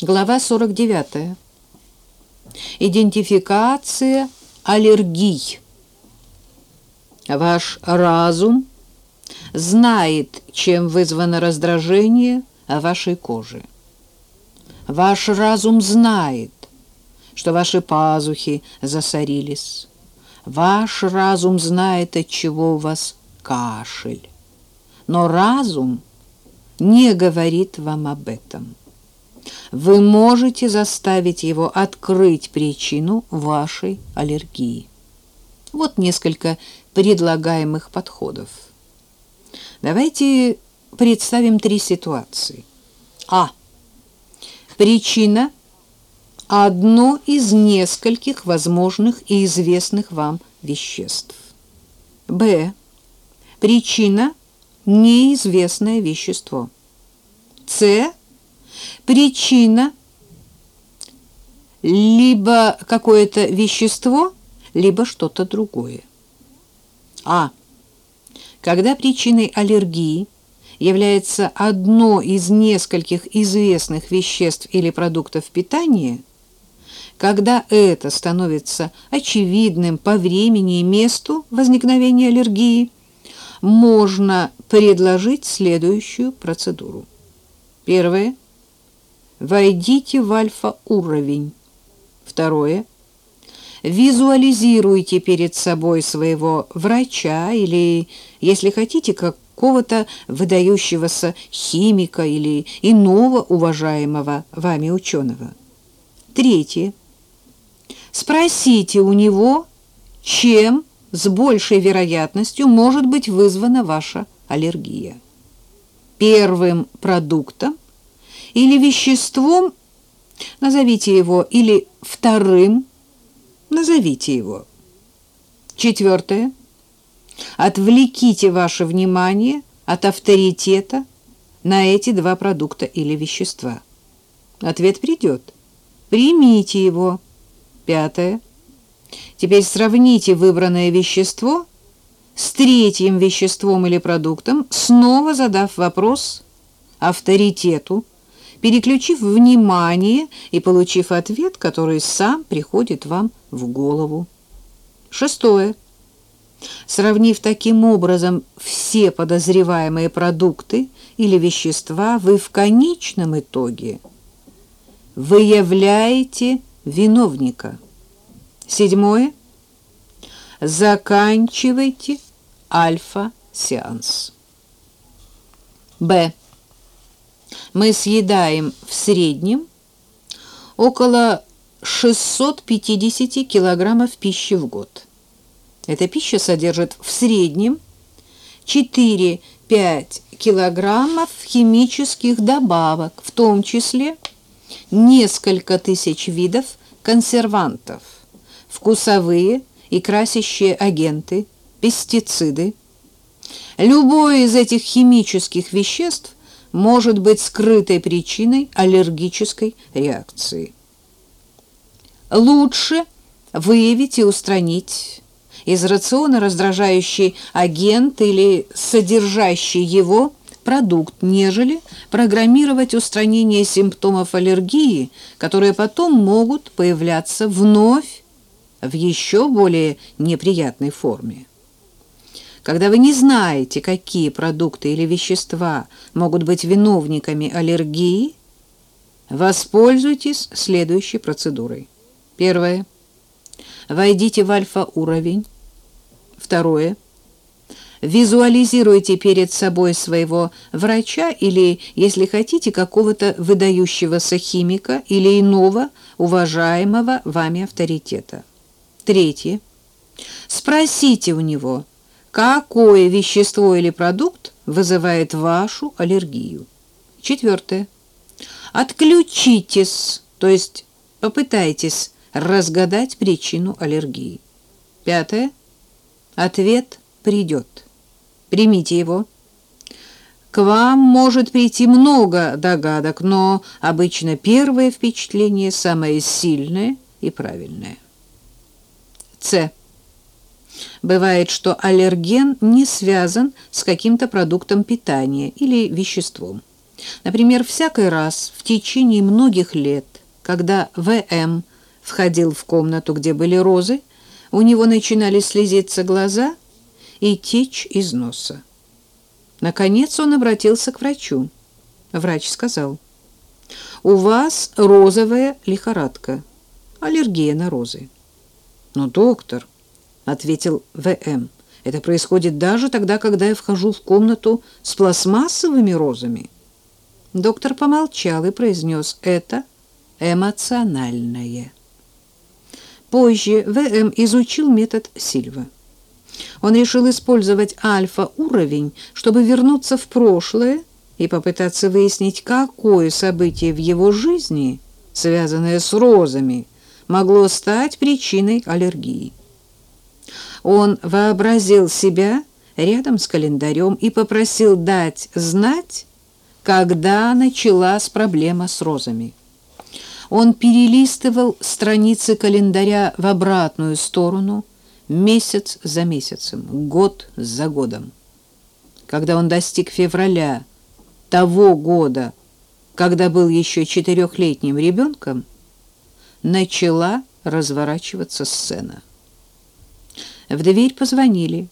Глава 49. Идентификация аллергий. Ваш разум знает, чем вызвано раздражение вашей кожи. Ваш разум знает, что ваши пазухи засорились. Ваш разум знает, от чего у вас кашель. Но разум не говорит вам об этом. Вы можете заставить его открыть причину вашей аллергии. Вот несколько предлагаемых подходов. Давайте представим три ситуации. А. Причина – одно из нескольких возможных и известных вам веществ. Б. Причина – неизвестное вещество. С. Причина – либо какое-то вещество, либо что-то другое. А. Когда причиной аллергии является одно из нескольких известных веществ или продуктов питания, когда это становится очевидным по времени и месту возникновения аллергии, можно предложить следующую процедуру. Первое. Войдите в альфа-уровень. Второе. Визуализируйте перед собой своего врача или, если хотите, какого-то выдающегося химика или иного уважаемого вами ученого. Третье. Спросите у него, чем с большей вероятностью может быть вызвана ваша аллергия. Первым продуктом или веществом, назовите его, или вторым Назовите его. Четвертое. Отвлеките ваше внимание от авторитета на эти два продукта или вещества. Ответ придет. Примите его. Пятое. Теперь сравните выбранное вещество с третьим веществом или продуктом, снова задав вопрос авторитету, переключив внимание и получив ответ, который сам приходит вам в голову. Шестое. Сравнив таким образом все подозреваемые продукты или вещества, вы в конечном итоге выявляете виновника. Седьмое. Заканчивайте альфа-сеанс. Б мы съедаем в среднем около 650 килограммов пищи в год. Эта пища содержит в среднем 4-5 килограммов химических добавок, в том числе несколько тысяч видов консервантов, вкусовые и красящие агенты, пестициды. Любое из этих химических веществ может быть скрытой причиной аллергической реакции. Лучше выявить и устранить из рациона раздражающий агент или содержащий его продукт, нежели программировать устранение симптомов аллергии, которые потом могут появляться вновь в еще более неприятной форме. Когда вы не знаете, какие продукты или вещества могут быть виновниками аллергии, воспользуйтесь следующей процедурой. Первое. Войдите в альфа-уровень. Второе. Визуализируйте перед собой своего врача или, если хотите, какого-то выдающегося химика или иного уважаемого вами авторитета. Третье. Спросите у него, какое вещество или продукт вызывает вашу аллергию. Четвертое. Отключитесь, то есть попытайтесь разгадать причину аллергии. Пятое. Ответ придет. Примите его. К вам может прийти много догадок, но обычно первое впечатление самое сильное и правильное. С. Бывает, что аллерген не связан с каким-то продуктом питания или веществом. Например, всякий раз в течение многих лет, когда В.М. входил в комнату, где были розы, у него начинали слезиться глаза и течь из носа. Наконец он обратился к врачу. Врач сказал, «У вас розовая лихорадка, аллергия на розы». «Но, доктор», — ответил В.М., «это происходит даже тогда, когда я вхожу в комнату с пластмассовыми розами». Доктор помолчал и произнес «это эмоциональное». Позже В.М. изучил метод Сильва. Он решил использовать альфа-уровень, чтобы вернуться в прошлое и попытаться выяснить, какое событие в его жизни, связанное с розами, могло стать причиной аллергии. Он вообразил себя рядом с календарем и попросил дать знать, когда началась проблема с розами. Он перелистывал страницы календаря в обратную сторону, месяц за месяцем, год за годом. Когда он достиг февраля того года, когда был еще четырехлетним ребенком, начала разворачиваться сцена. В дверь позвонили.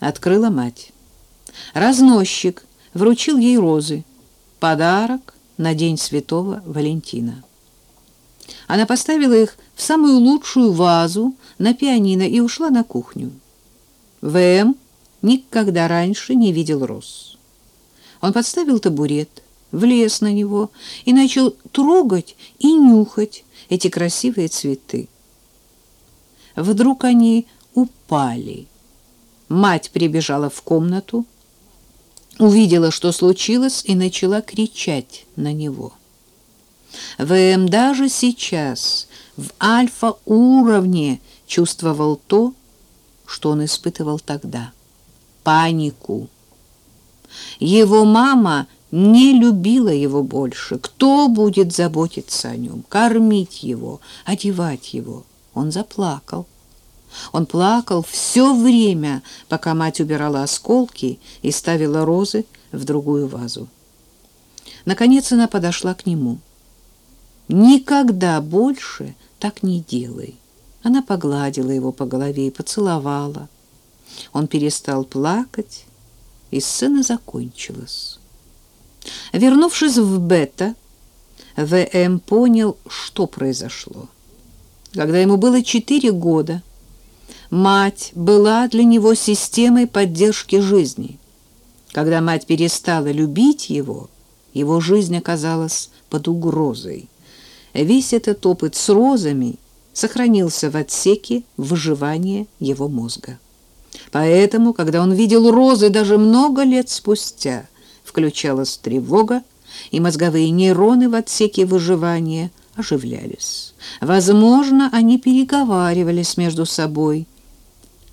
Открыла мать. Разносчик вручил ей розы. Подарок на День Святого Валентина. Она поставила их в самую лучшую вазу на пианино и ушла на кухню. В.М. никогда раньше не видел роз. Он подставил табурет, влез на него и начал трогать и нюхать эти красивые цветы. Вдруг они упали. Мать прибежала в комнату, увидела, что случилось, и начала кричать на него. ВМ даже сейчас в альфа-уровне чувствовал то, что он испытывал тогда — панику. Его мама не любила его больше. Кто будет заботиться о нем, кормить его, одевать его? Он заплакал. Он плакал все время, пока мать убирала осколки и ставила розы в другую вазу. Наконец она подошла к нему. «Никогда больше так не делай». Она погладила его по голове и поцеловала. Он перестал плакать, и сцена закончилась. Вернувшись в Бета, В.М. понял, что произошло. Когда ему было четыре года, мать была для него системой поддержки жизни. Когда мать перестала любить его, его жизнь оказалась под угрозой. Весь этот опыт с розами сохранился в отсеке выживания его мозга. Поэтому, когда он видел розы даже много лет спустя, включалась тревога, и мозговые нейроны в отсеке выживания оживлялись. Возможно, они переговаривались между собой.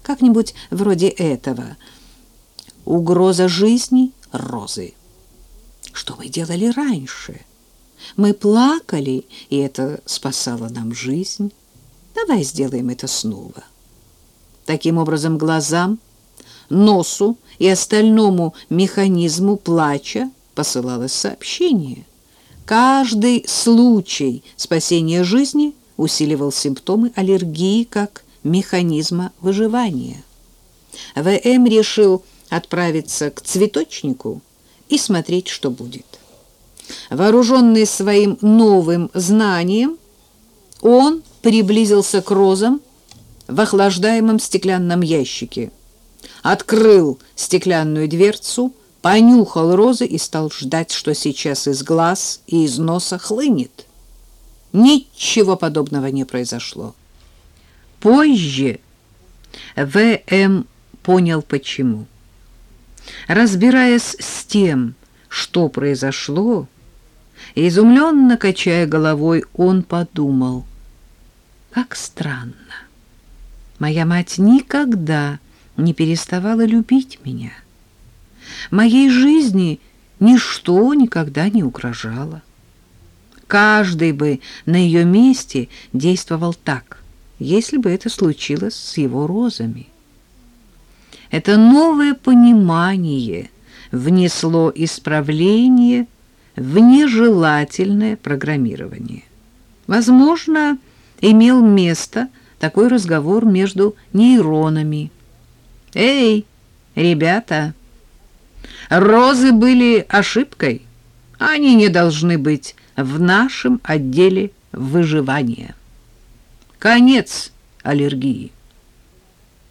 Как-нибудь вроде этого. Угроза жизни — розы. Что мы делали раньше? Мы плакали, и это спасало нам жизнь. Давай сделаем это снова. Таким образом, глазам, носу и остальному механизму плача посылалось сообщение. Каждый случай спасения жизни усиливал симптомы аллергии как механизма выживания. В.М. решил отправиться к цветочнику и смотреть, что будет. Вооруженный своим новым знанием, он приблизился к розам в охлаждаемом стеклянном ящике, открыл стеклянную дверцу, понюхал розы и стал ждать, что сейчас из глаз и из носа хлынет. Ничего подобного не произошло. Позже В.М. понял, почему. Разбираясь с тем, что произошло, изумленно качая головой, он подумал, как странно. Моя мать никогда не переставала любить меня. Моей жизни ничто никогда не угрожало. Каждый бы на ее месте действовал так, если бы это случилось с его розами. Это новое понимание внесло исправление в нежелательное программирование. Возможно, имел место такой разговор между нейронами. «Эй, ребята, розы были ошибкой, они не должны быть в нашем отделе выживания. Конец аллергии».